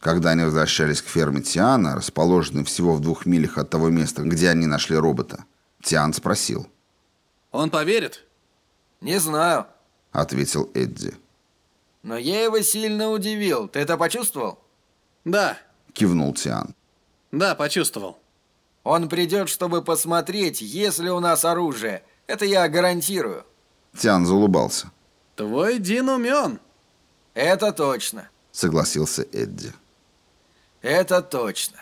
Когда они возвращались к ферме Тиана, расположенной всего в двух милях от того места, где они нашли робота, Тиан спросил. Он поверит? Не знаю, ответил Эдди. Но я его сильно удивил. Ты это почувствовал? Да, кивнул Тиан. Да, почувствовал. Он придет, чтобы посмотреть, есть ли у нас оружие. Это я гарантирую. Тиан заулыбался. Твой Дин умен. Это точно, согласился Эдди. Это точно.